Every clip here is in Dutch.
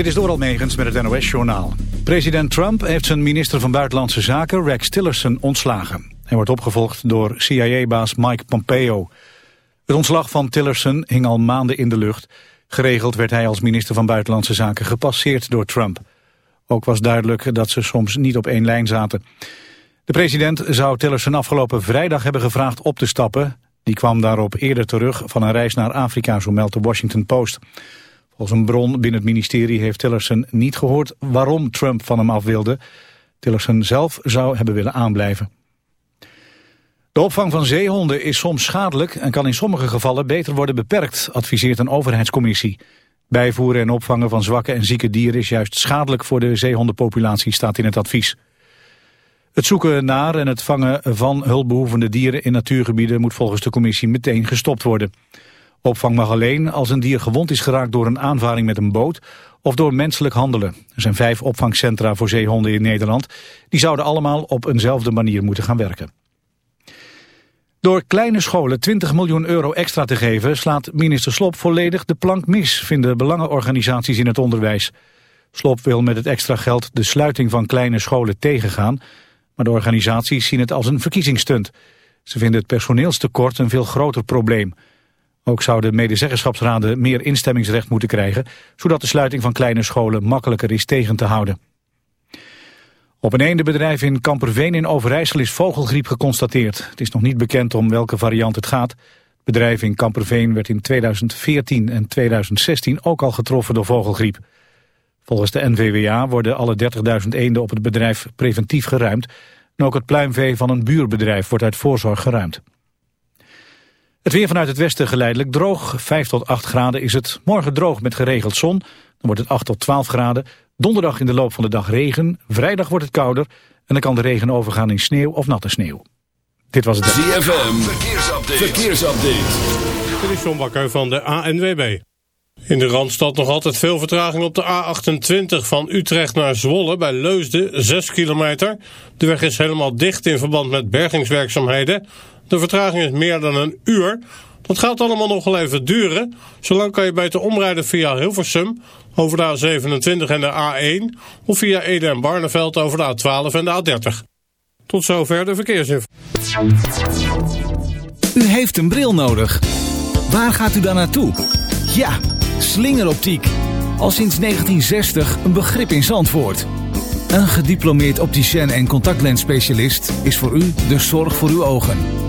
Dit is Doral Megens met het NOS-journaal. President Trump heeft zijn minister van Buitenlandse Zaken, Rex Tillerson, ontslagen. Hij wordt opgevolgd door CIA-baas Mike Pompeo. Het ontslag van Tillerson hing al maanden in de lucht. Geregeld werd hij als minister van Buitenlandse Zaken gepasseerd door Trump. Ook was duidelijk dat ze soms niet op één lijn zaten. De president zou Tillerson afgelopen vrijdag hebben gevraagd op te stappen. Die kwam daarop eerder terug van een reis naar Afrika, zo meldt de Washington Post. Volgens een bron binnen het ministerie heeft Tillerson niet gehoord waarom Trump van hem af wilde. Tillerson zelf zou hebben willen aanblijven. De opvang van zeehonden is soms schadelijk en kan in sommige gevallen beter worden beperkt, adviseert een overheidscommissie. Bijvoeren en opvangen van zwakke en zieke dieren is juist schadelijk voor de zeehondenpopulatie, staat in het advies. Het zoeken naar en het vangen van hulpbehoevende dieren in natuurgebieden moet volgens de commissie meteen gestopt worden. Opvang mag alleen als een dier gewond is geraakt door een aanvaring met een boot of door menselijk handelen. Er zijn vijf opvangcentra voor zeehonden in Nederland. Die zouden allemaal op eenzelfde manier moeten gaan werken. Door kleine scholen 20 miljoen euro extra te geven slaat minister Slop volledig de plank mis, vinden belangenorganisaties in het onderwijs. Slop wil met het extra geld de sluiting van kleine scholen tegengaan, maar de organisaties zien het als een verkiezingsstunt. Ze vinden het personeelstekort een veel groter probleem. Ook zouden medezeggenschapsraden meer instemmingsrecht moeten krijgen, zodat de sluiting van kleine scholen makkelijker is tegen te houden. Op een eendenbedrijf in Kamperveen in Overijssel is vogelgriep geconstateerd. Het is nog niet bekend om welke variant het gaat. Het bedrijf in Kamperveen werd in 2014 en 2016 ook al getroffen door vogelgriep. Volgens de NVWA worden alle 30.000 eenden op het bedrijf preventief geruimd. En ook het pluimvee van een buurbedrijf wordt uit voorzorg geruimd. Het weer vanuit het westen geleidelijk droog. 5 tot 8 graden is het. Morgen droog met geregeld zon. Dan wordt het 8 tot 12 graden. Donderdag in de loop van de dag regen. Vrijdag wordt het kouder. En dan kan de regen overgaan in sneeuw of natte sneeuw. Dit was het... ZFM. Verkeersupdate. Verkeersupdate. Dit is John Bakker van de ANWB. In de Randstad nog altijd veel vertraging op de A28 van Utrecht naar Zwolle bij Leusden, 6 kilometer. De weg is helemaal dicht in verband met bergingswerkzaamheden. De vertraging is meer dan een uur. Dat gaat allemaal nog wel even duren. Zolang kan je beter omrijden via Hilversum over de A27 en de A1... of via Ede en Barneveld over de A12 en de A30. Tot zover de verkeersinformatie. U heeft een bril nodig. Waar gaat u dan naartoe? Ja, slingeroptiek. Al sinds 1960 een begrip in Zandvoort. Een gediplomeerd opticien en contactlensspecialist is voor u de zorg voor uw ogen.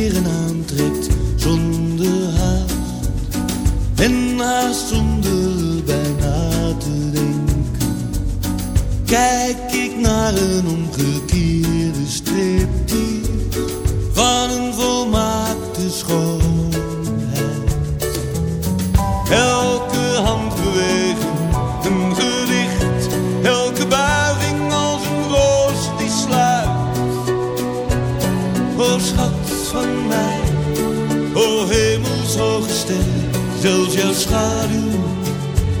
kleren aantrekt zonder haast En haast zonder bijna te denken, kijk ik naar een omgekeerde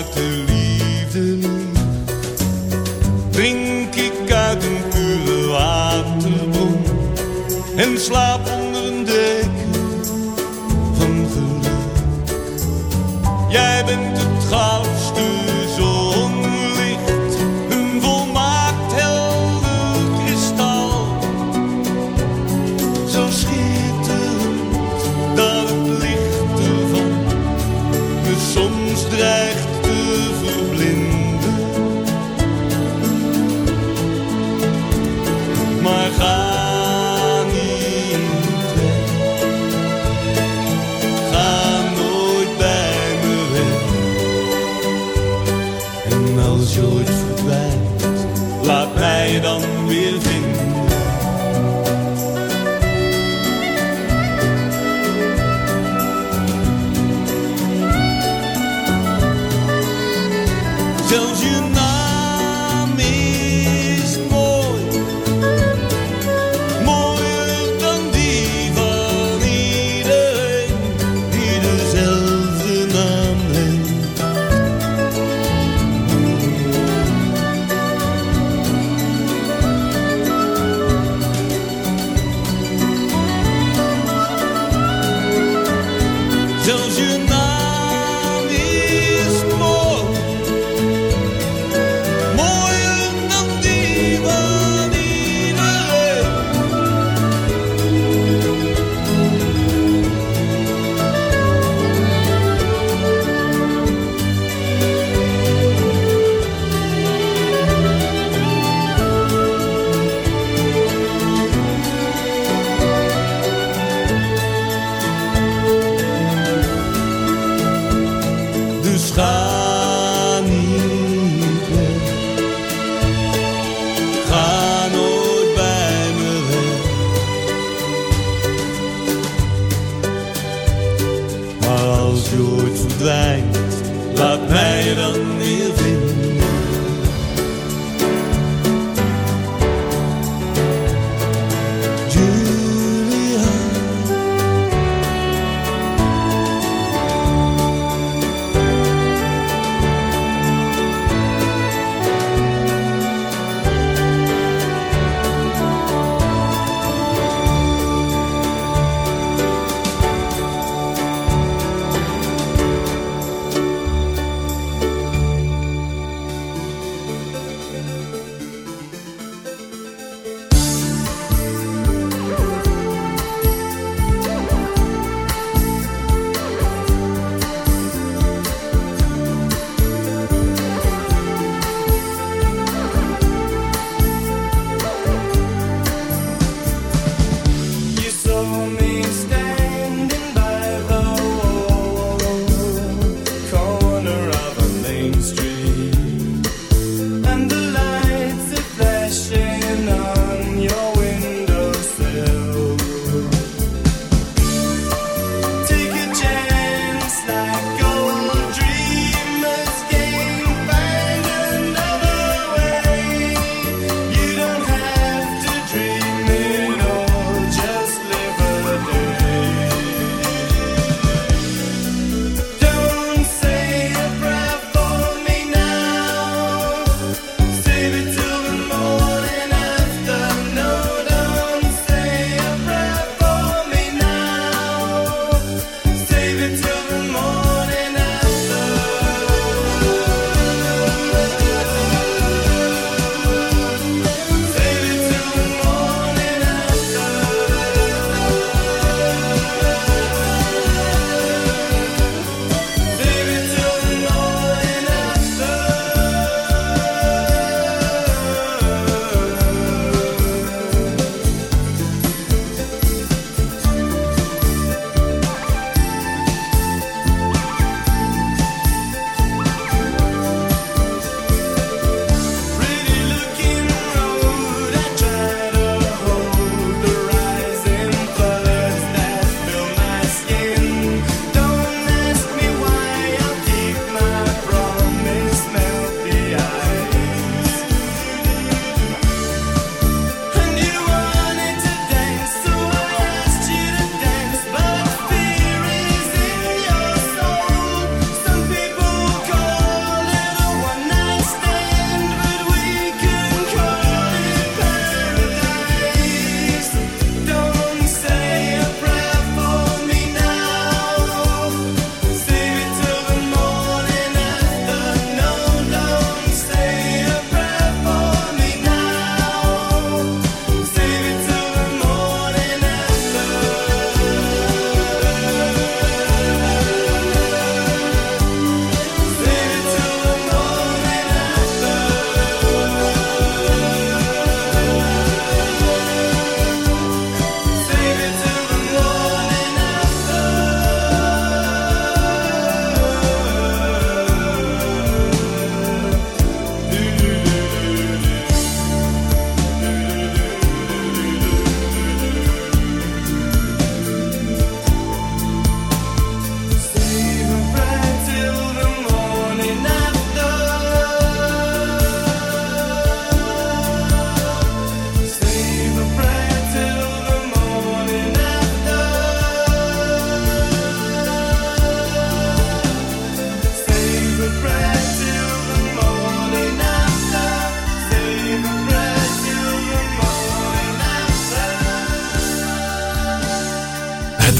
maakt de liefde. Drink ik uit een pure waterbron en slaap onder een deken van geluk. Jij bent het goud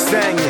Sangin'.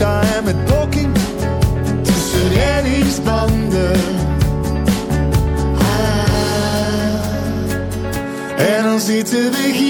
En met poking tussen Rennie's. Ah, en dan zitten we hier.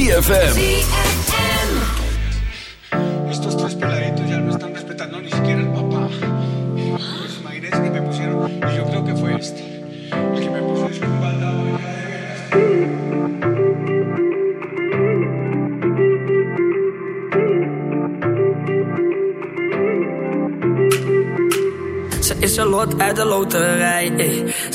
ZFM. Estos tres peladitos ya no están respetando ni siquiera el papá. Pues imagínense que me pusieron, y yo creo que fue este, el que me puso un baldado. Ze is een lot uit de loterij. ey.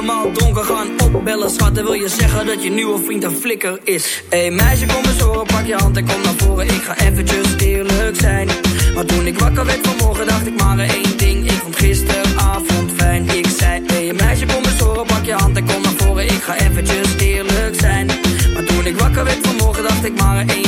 helemaal donker gaan opbellen, schat. En wil je zeggen dat je nieuwe vriend een flikker is. Hey, meisje, kom eens horen, pak je hand en kom naar voren. Ik ga eventjes eerlijk zijn. Maar toen ik wakker werd vanmorgen, dacht ik maar één ding. Ik vond gisteravond fijn. Ik zei, hey, meisje, kom eens horen, pak je hand en kom naar voren. Ik ga eventjes eerlijk zijn. Maar toen ik wakker werd vanmorgen, dacht ik maar één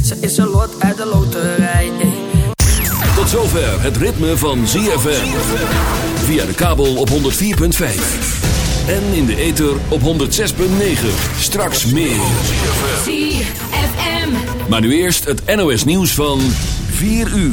Ze is een lot uit de loterij. ey. Tot zover het ritme van ZFM. Via de kabel op 104.5. En in de ether op 106.9. Straks meer. ZFM. Maar nu eerst het NOS nieuws van 4 uur.